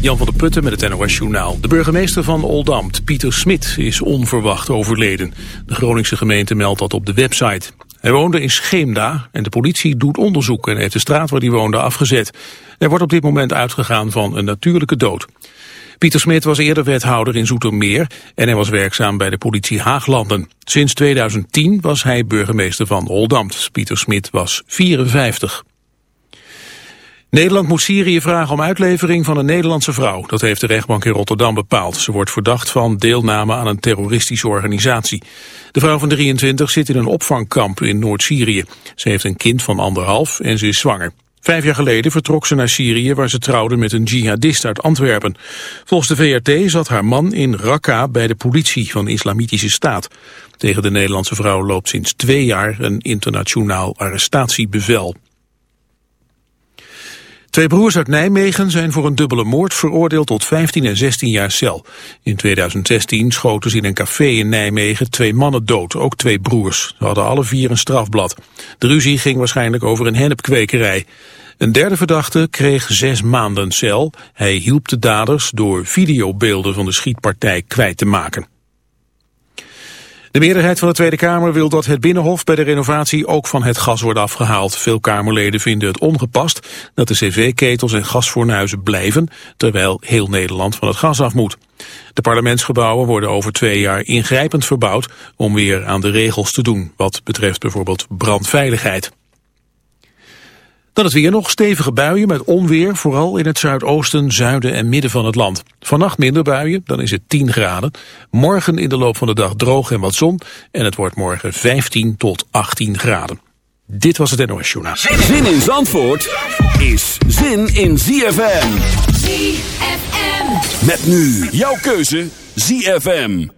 Jan van der Putten met het NOS Journaal. De burgemeester van Oldambt, Pieter Smit, is onverwacht overleden. De Groningse gemeente meldt dat op de website. Hij woonde in Scheemda en de politie doet onderzoek en heeft de straat waar hij woonde afgezet. Er wordt op dit moment uitgegaan van een natuurlijke dood. Pieter Smit was eerder wethouder in Zoetermeer en hij was werkzaam bij de politie Haaglanden. Sinds 2010 was hij burgemeester van Oldambt. Pieter Smit was 54. Nederland moet Syrië vragen om uitlevering van een Nederlandse vrouw. Dat heeft de rechtbank in Rotterdam bepaald. Ze wordt verdacht van deelname aan een terroristische organisatie. De vrouw van 23 zit in een opvangkamp in Noord-Syrië. Ze heeft een kind van anderhalf en ze is zwanger. Vijf jaar geleden vertrok ze naar Syrië waar ze trouwde met een jihadist uit Antwerpen. Volgens de VRT zat haar man in Raqqa bij de politie van de Islamitische Staat. Tegen de Nederlandse vrouw loopt sinds twee jaar een internationaal arrestatiebevel. Twee broers uit Nijmegen zijn voor een dubbele moord veroordeeld tot 15 en 16 jaar cel. In 2016 schoten ze in een café in Nijmegen twee mannen dood, ook twee broers. Ze hadden alle vier een strafblad. De ruzie ging waarschijnlijk over een hennepkwekerij. Een derde verdachte kreeg zes maanden cel. Hij hielp de daders door videobeelden van de schietpartij kwijt te maken. De meerderheid van de Tweede Kamer wil dat het Binnenhof bij de renovatie ook van het gas wordt afgehaald. Veel Kamerleden vinden het ongepast dat de cv-ketels en gasfornuizen blijven, terwijl heel Nederland van het gas af moet. De parlementsgebouwen worden over twee jaar ingrijpend verbouwd om weer aan de regels te doen, wat betreft bijvoorbeeld brandveiligheid. Dan het weer nog stevige buien met onweer, vooral in het zuidoosten, zuiden en midden van het land. Vannacht minder buien, dan is het 10 graden. Morgen in de loop van de dag droog en wat zon. En het wordt morgen 15 tot 18 graden. Dit was het NOS Journaal. Zin in Zandvoort is zin in ZFM. ZFM. Met nu jouw keuze ZFM.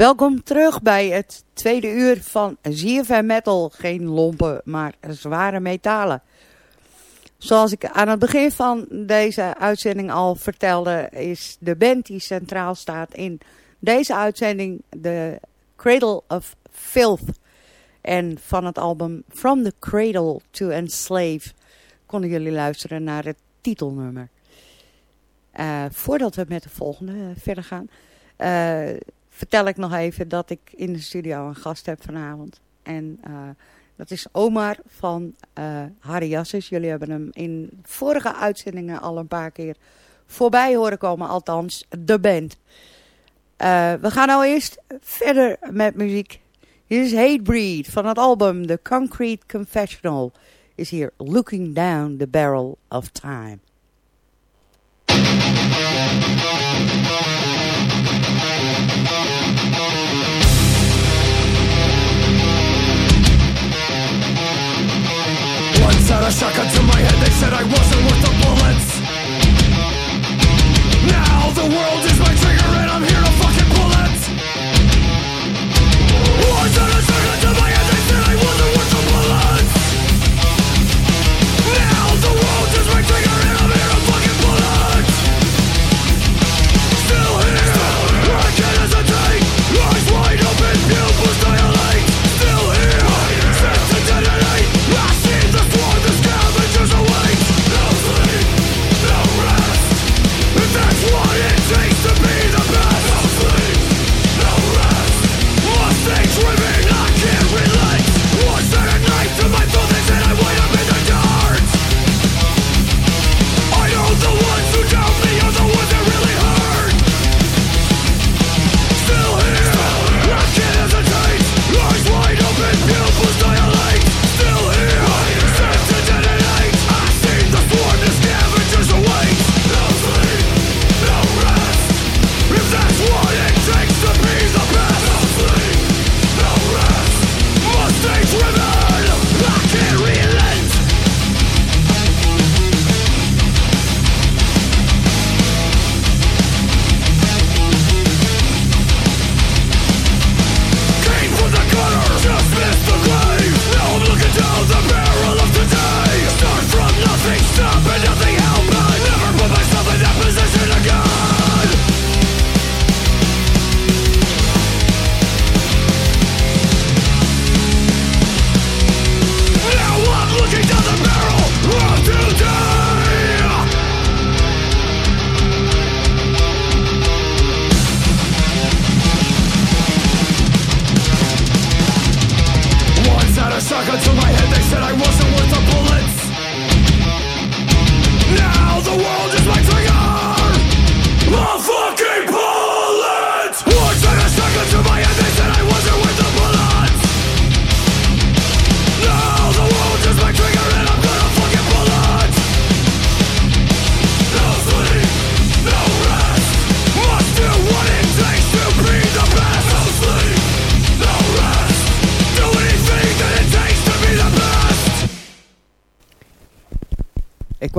Welkom terug bij het tweede uur van ZFM Metal. Geen lompen, maar zware metalen. Zoals ik aan het begin van deze uitzending al vertelde, is de band die centraal staat in deze uitzending de Cradle of Filth. En van het album From the Cradle to Enslave konden jullie luisteren naar het titelnummer. Uh, voordat we met de volgende verder gaan, uh, vertel ik nog even dat ik in de studio een gast heb vanavond. En uh, dat is Omar van uh, Harry Jasses. Jullie hebben hem in vorige uitzendingen al een paar keer voorbij horen komen. Althans, de band. Uh, we gaan nou eerst verder met muziek. Hier is Hatebreed van het album The Concrete Confessional. Is hier Looking Down the Barrel of Time. Had a shotgun to my head, they said I wasn't worth the bullets. Now the world is my trigger and I'm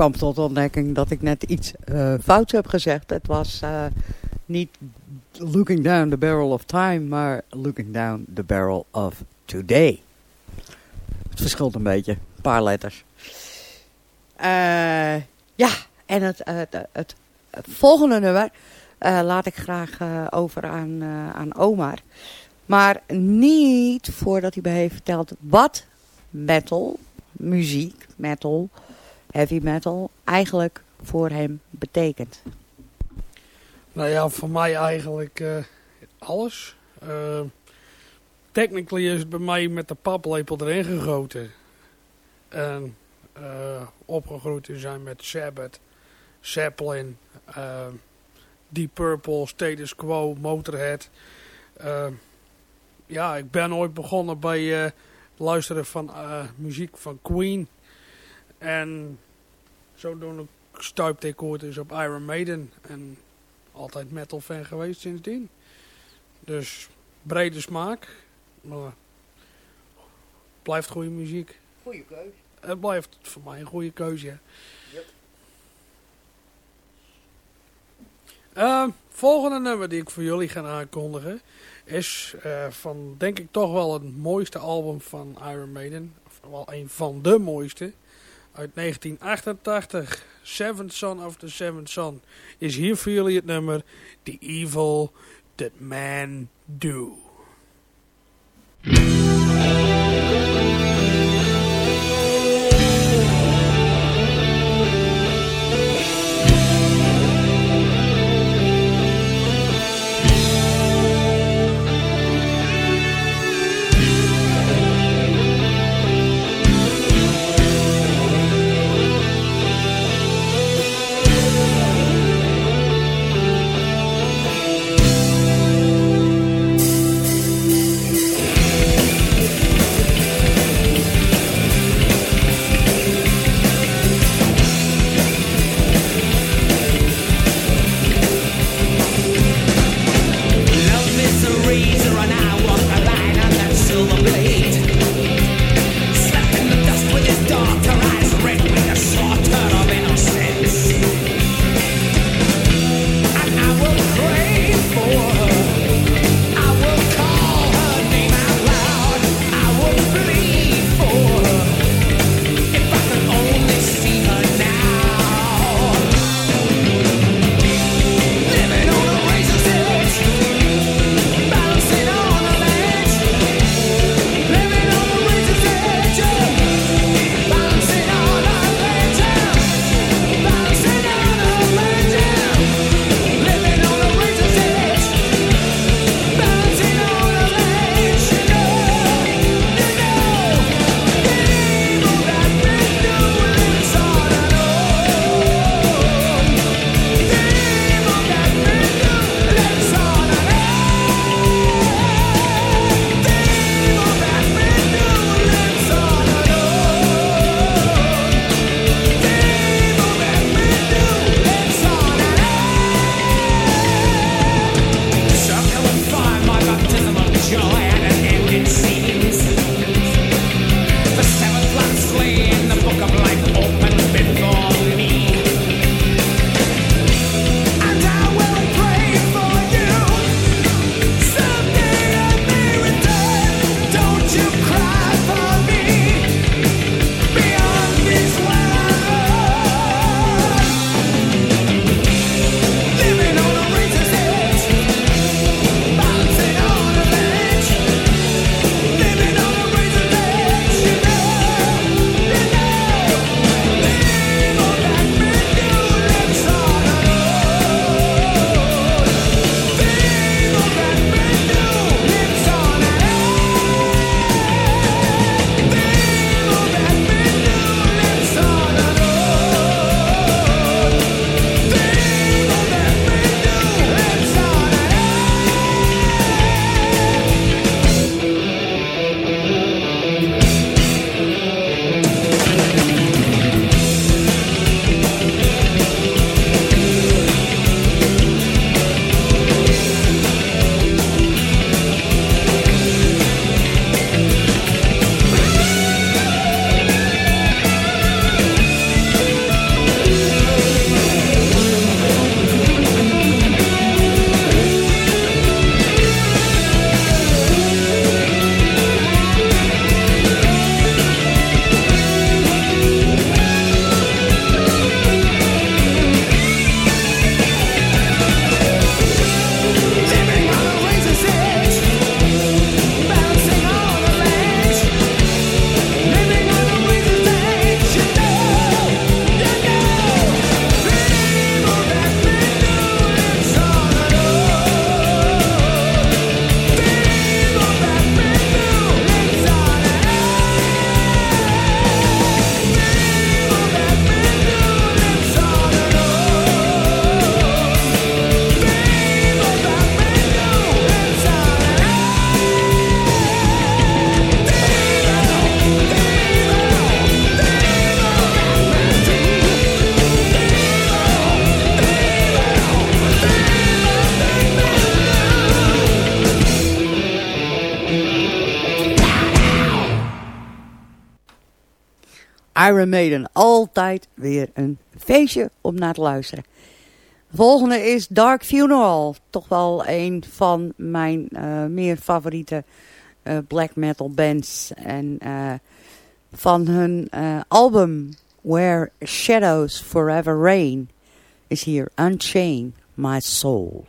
kwam tot ontdekking dat ik net iets uh, fouts heb gezegd. Het was uh, niet looking down the barrel of time, maar looking down the barrel of today. Het verschilt een beetje, een paar letters. Uh, ja, en het, het, het, het volgende nummer laat ik graag over aan, aan Omar. Maar niet voordat hij mij heeft verteld wat metal, muziek, metal heavy metal eigenlijk voor hem betekent? Nou ja, voor mij eigenlijk uh, alles. Uh, technically is het bij mij met de paplepel erin gegoten. En uh, opgegroeid zijn met Sabbath, Zeppelin, Deep Purple, Status Quo, Motorhead. ja, ik ben ooit begonnen bij luisteren van muziek van Queen. En zodoende stuipte ik ooit eens op Iron Maiden. En altijd metal fan geweest sindsdien. Dus brede smaak. Maar blijft goede muziek. goeie keuze. Het blijft voor mij een goede keuze. Yep. Ehm, volgende nummer die ik voor jullie ga aankondigen is eh, van denk ik toch wel het mooiste album van Iron Maiden. Of wel een van de mooiste uit 1988. Seventh Son of the Seventh Son is hier voor jullie het nummer The Evil That Man Do. Iron Maiden. Altijd weer een feestje om naar te luisteren. De volgende is Dark Funeral. Toch wel een van mijn eh, meer favoriete eh, black metal bands. En eh, van hun album Where Shadows Forever Reign is hier Unchain My Soul.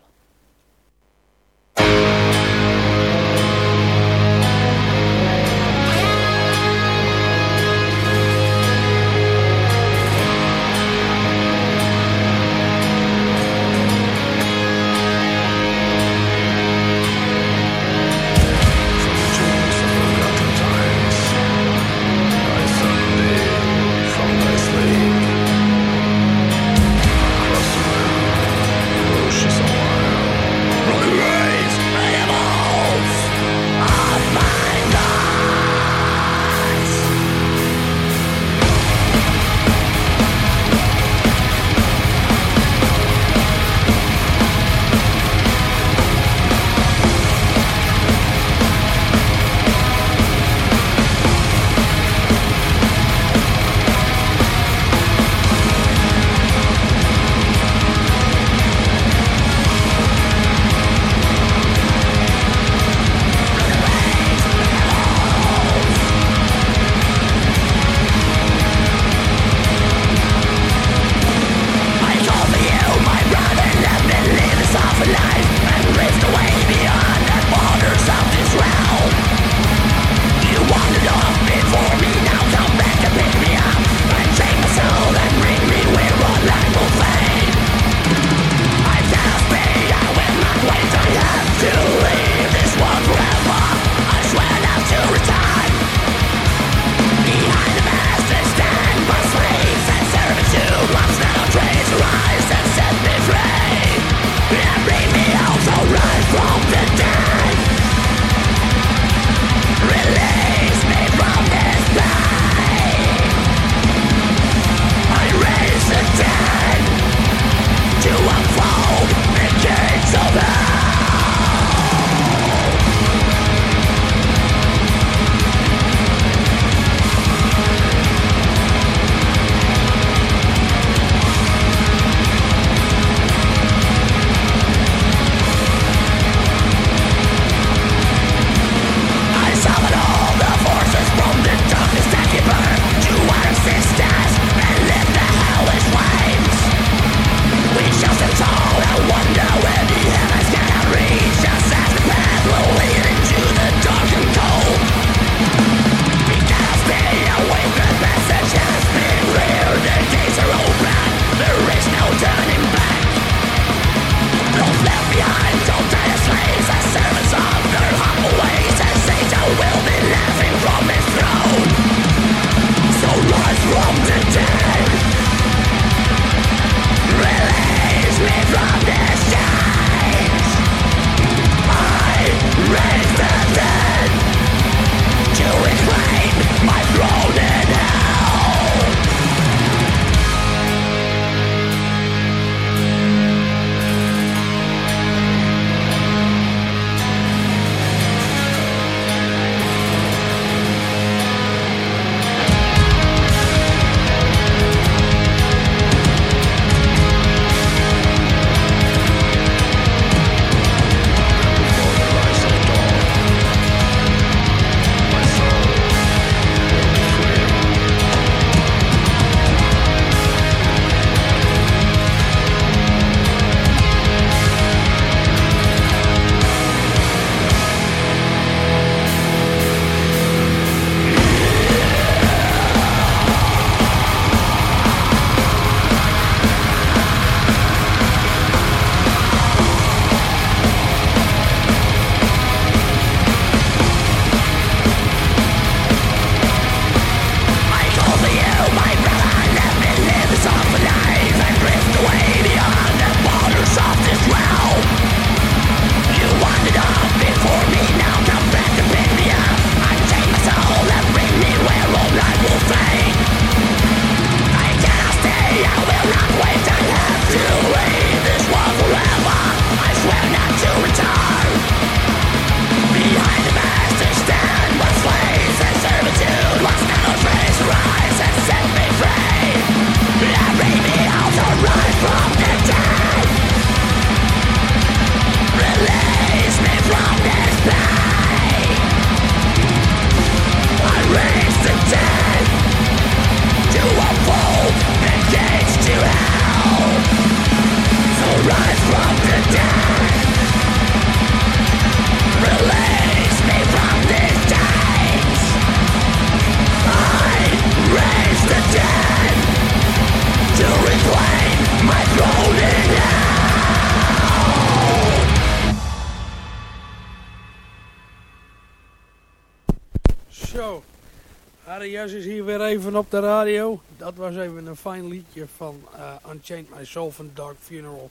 Op de radio. Dat was even een fijn liedje van eh Unchained My van Dark Funeral.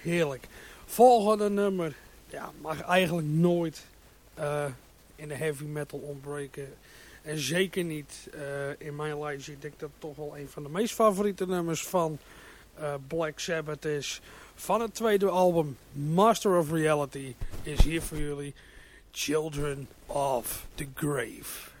Heerlijk. Volgende nummer. Ja, mag eigenlijk nooit eh, in de heavy metal ontbreken. En zeker niet eh, in mijn lijstje. Ik denk dat toch wel een van de meest favoriete nummers van Black Sabbath is. Van het tweede album, Master of Reality, is hier voor jullie Children of the Grave.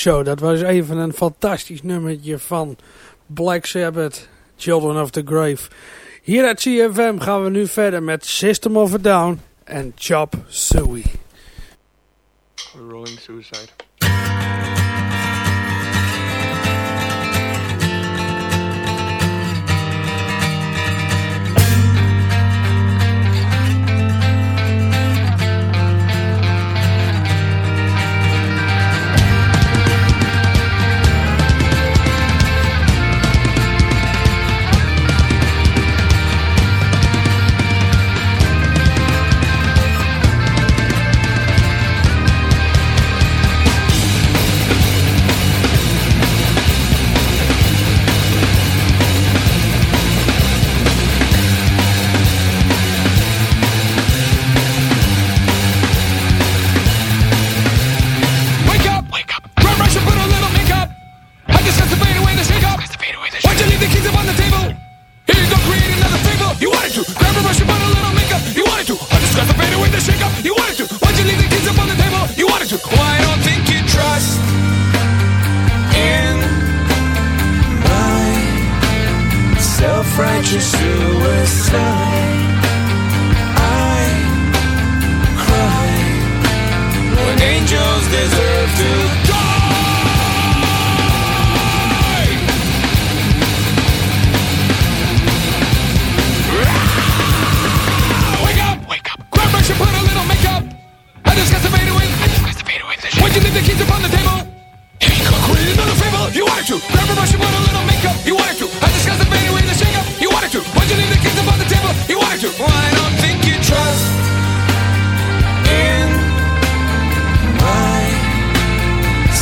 Show. Dat was even een fantastisch nummertje van Black Sabbath, Children of the Grave. Hier uit CFM gaan we nu verder met System of a Down en Chop Suey. Rolling Suicide.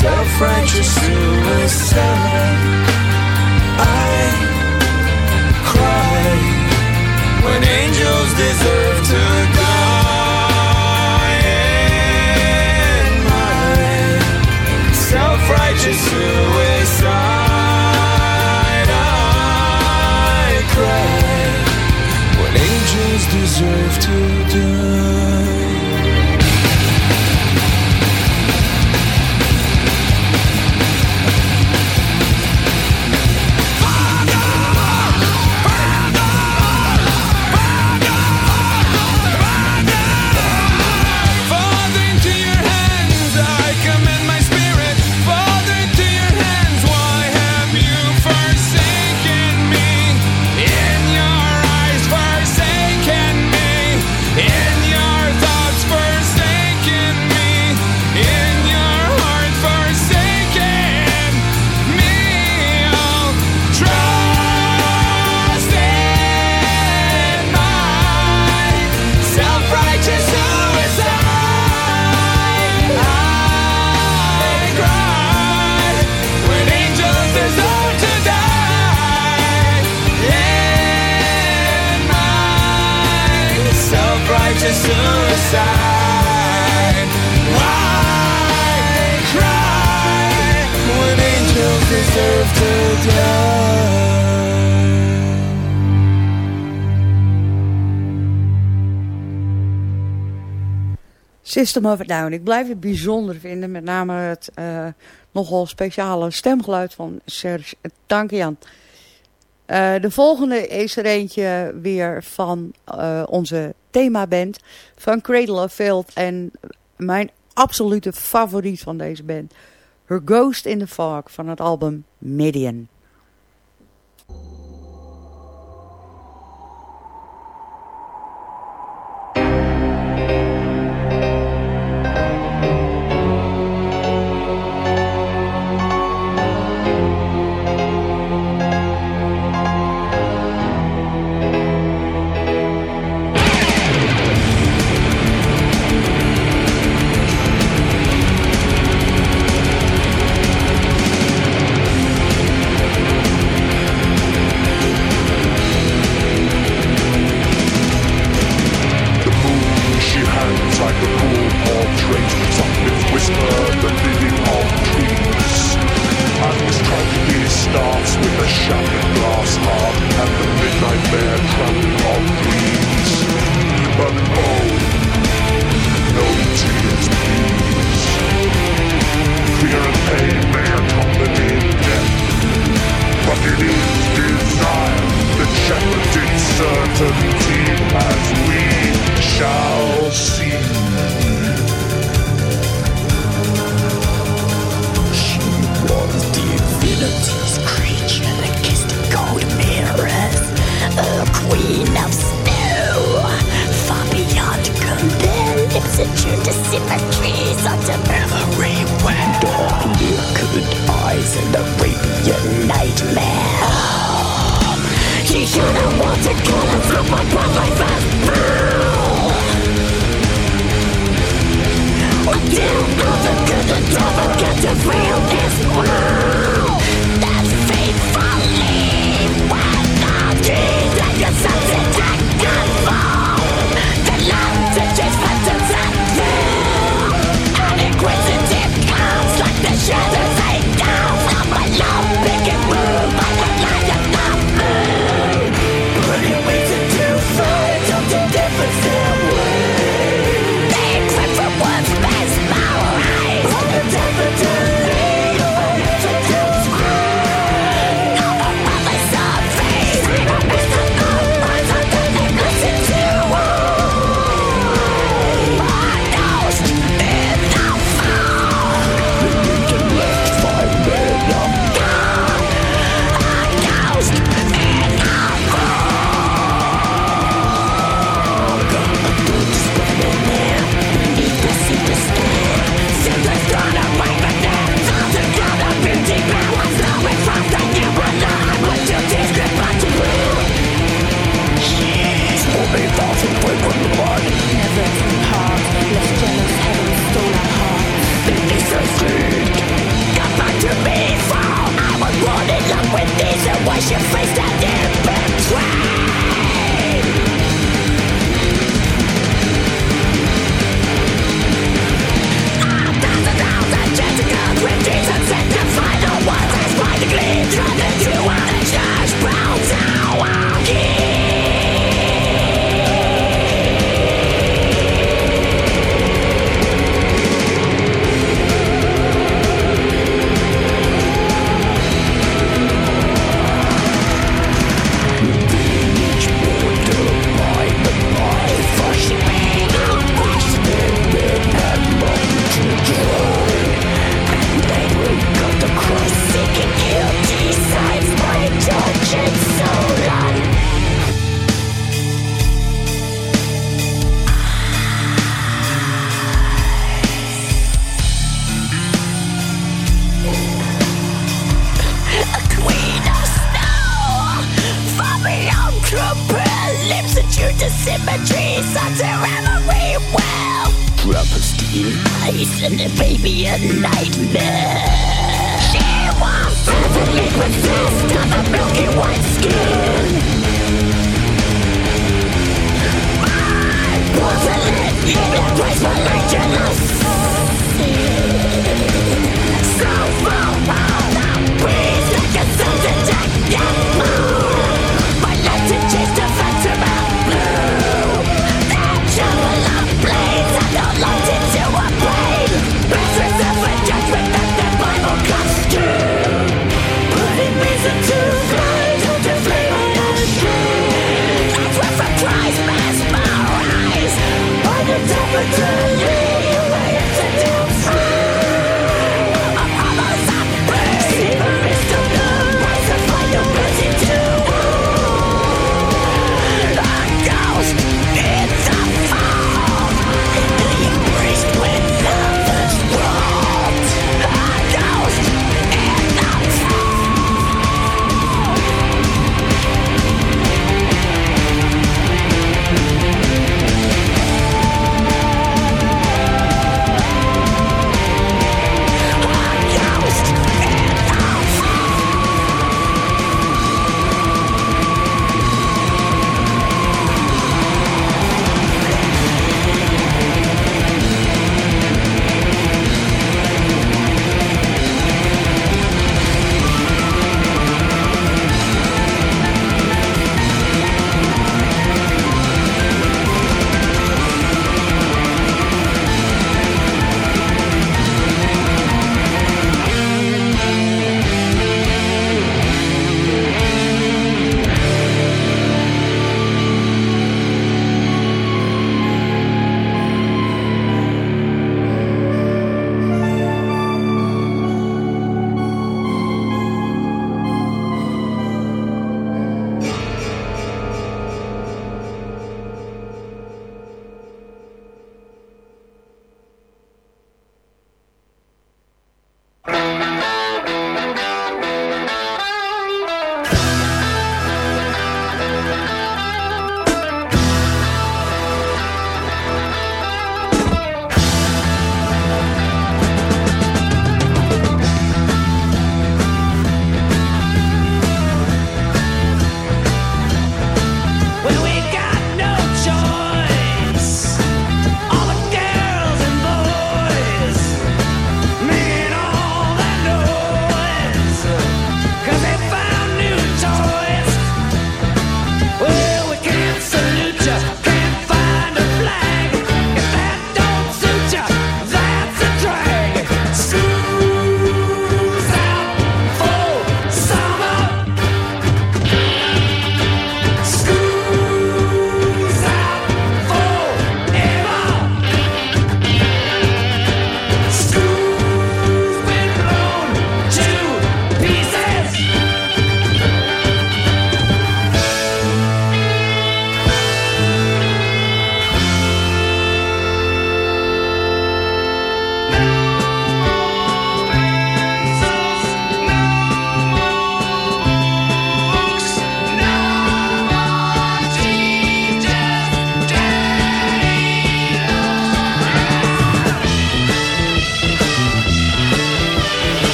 self-righteous suicide. I cry when angels deserve to die System of Down. Ik blijf het bijzonder vinden. Met name het eh, nogal speciale stemgeluid van Serge Tankian. Uh, eh, de volgende is er eentje weer van eh, onze Thema-band van Cradle of Filth. En mijn absolute favoriet van deze band. Her Ghost in the Fog van het album Midian.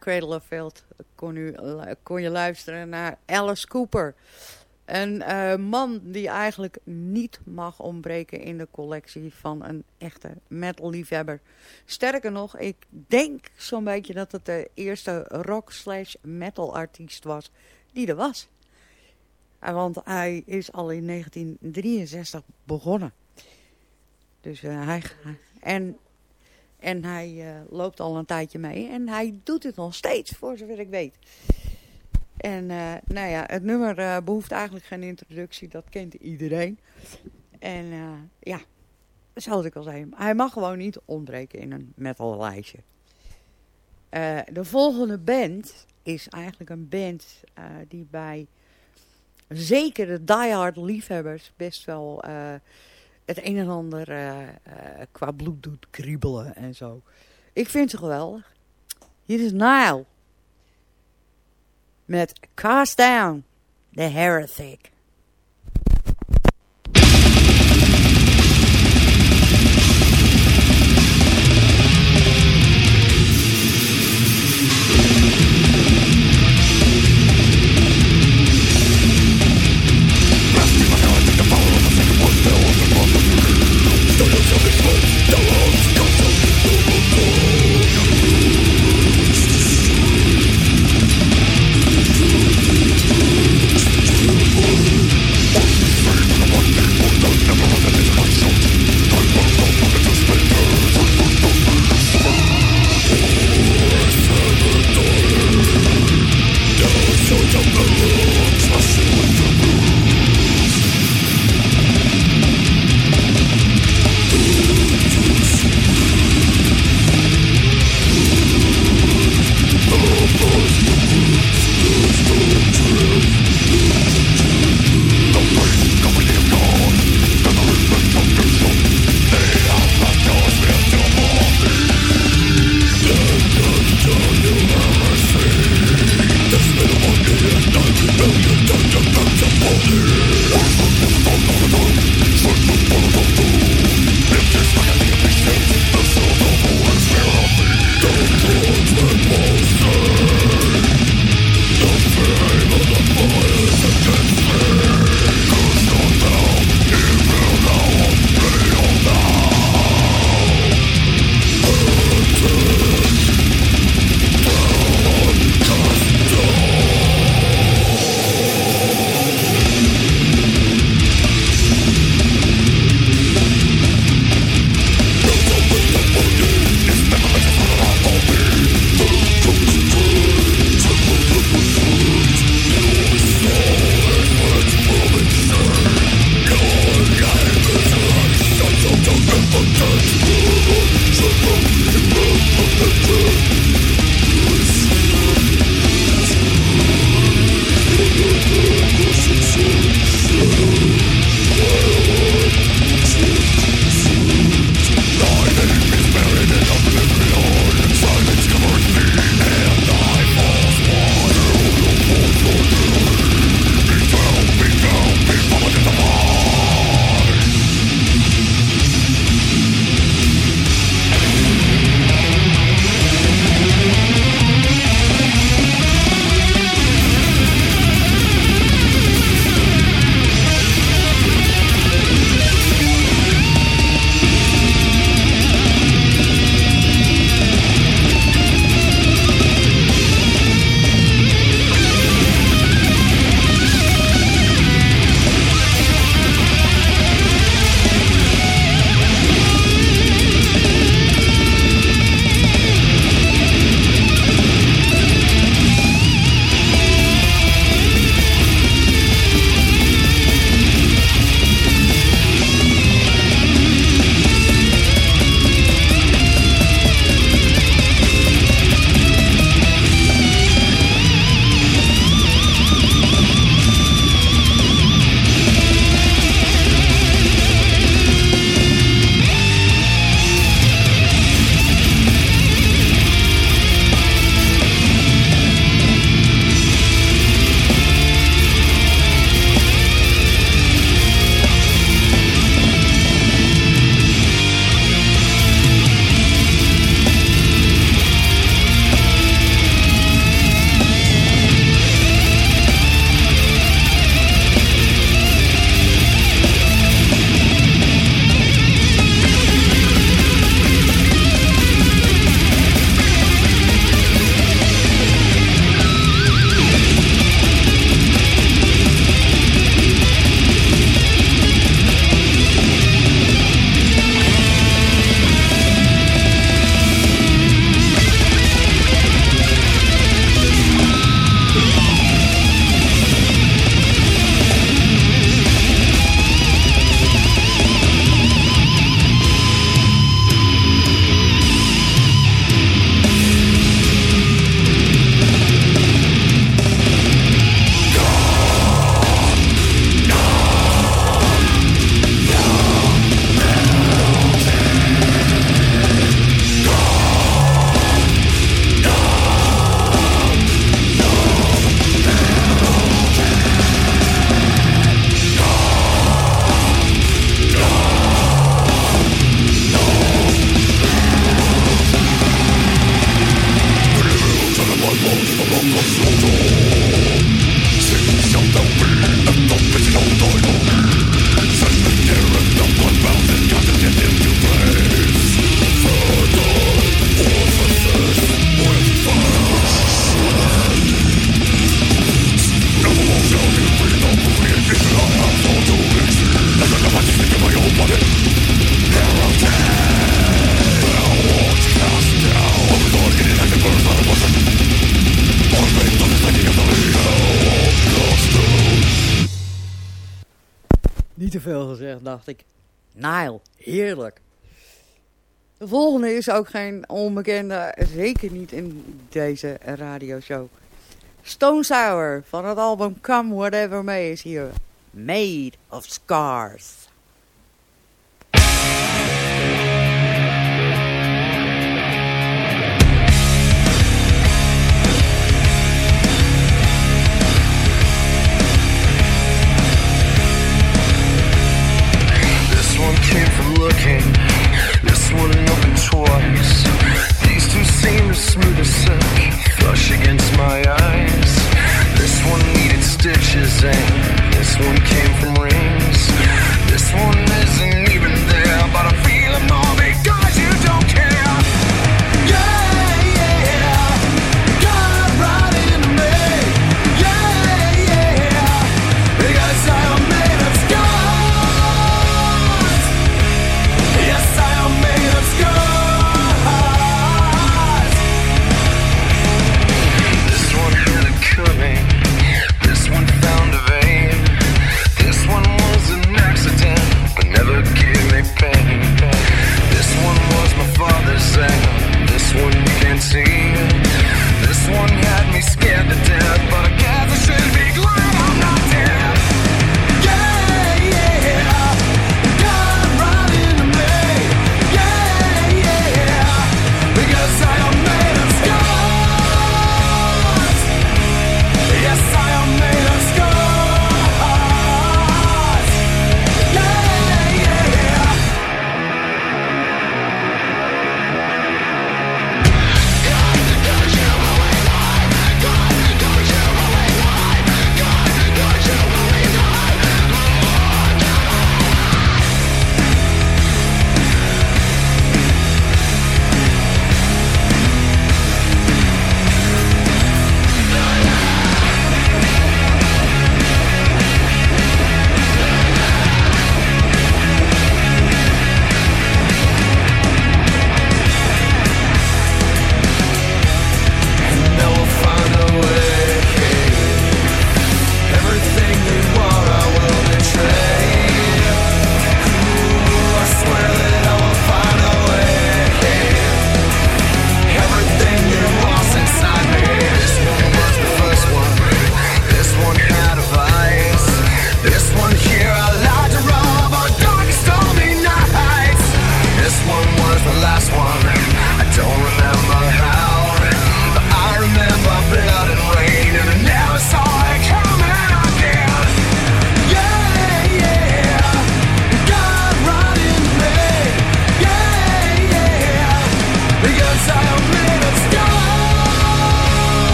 Cradle of Filth kon, kon je luisteren naar Alice Cooper. Een eh, man die eigenlijk niet mag ontbreken in de collectie van een echte metal-liefhebber. Sterker nog, ik denk zo'n beetje dat het de eerste rock-slash-metal-artiest was die er was. Eh, Want hij is al in 1963 begonnen. Dus eh, hij... En, en hij eh, loopt al een tijdje mee. En hij doet het nog steeds, voor zover ik weet. En eh, nou ja, het nummer eh, behoeft eigenlijk geen introductie. Dat kent iedereen. En ja, zoals ik al zei. Hij mag gewoon niet ontbreken in een metal lijstje. De volgende band is eigenlijk een band die bij zeker de diehard liefhebbers best wel het een en ander eh, eh, qua bloed doet kriebelen en zo. Ik vind ze geweldig. Hier is Nile. Met Cast Down, The Heretic. Dacht ik. Nile, heerlijk. De volgende is ook geen onbekende, zeker niet in deze radioshow. Stone Sour van het album Come Whatever May is hier. Made of Scars. One opened twice. These two seem as smooth as silk, flush against my eyes. This one needed stitches, and this one came from rings. This one isn't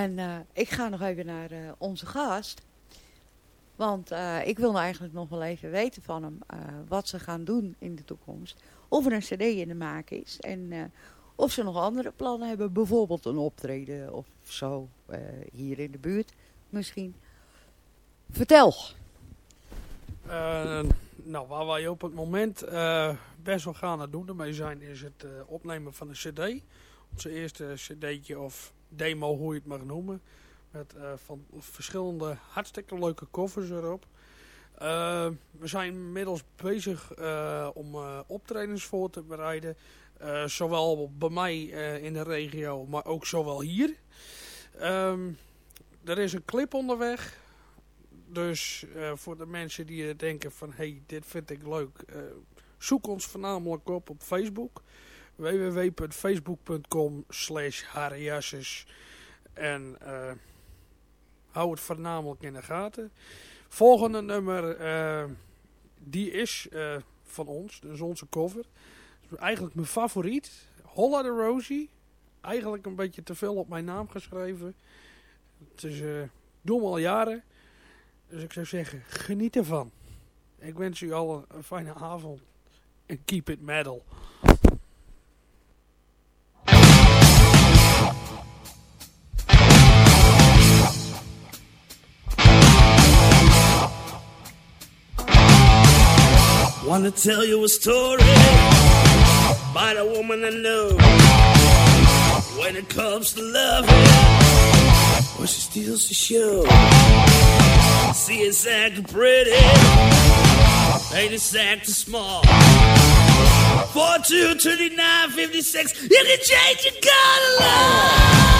En eh, ik ga nog even naar eh, onze gast. Want eh, ik wil nou eigenlijk nog wel even weten van hem wat ze gaan doen in de toekomst. Of er een cd in de maak is. En of ze nog andere plannen hebben. Bijvoorbeeld een optreden of zo. hier in de buurt misschien. Vertel. Nou, waar wij op het moment best wel gaan aan doen ermee zijn, is het opnemen van een cd. Onze eerste cd'tje of demo, hoe je het mag noemen. Met eh, van verschillende hartstikke leuke covers erop. Eh, we zijn inmiddels bezig eh, om eh, optredens voor te bereiden. Zowel bij mij in de regio, maar ook zowel hier. Ehm, er is een clip onderweg. Dus voor de mensen die denken van... hey, dit vind ik leuk. zoek ons voornamelijk op op Facebook. www.facebook.com slash. En eh, hou het voornamelijk in de gaten. Volgende nummer, eh, die is eh, van ons, dus onze cover. Eigenlijk mijn favoriet. Holla de Rosie. Eigenlijk een beetje te veel op mijn naam geschreven. Het is, doe al jaren. Dus ik zou zeggen, geniet ervan. Ik wens u al een, een fijne avond. En keep it metal. Wanna tell you a story about a woman I know. When it comes to loving, well, she steals the show. See, it's acting pretty, ain't it's acting small. 42, 39, 56, you can change your color.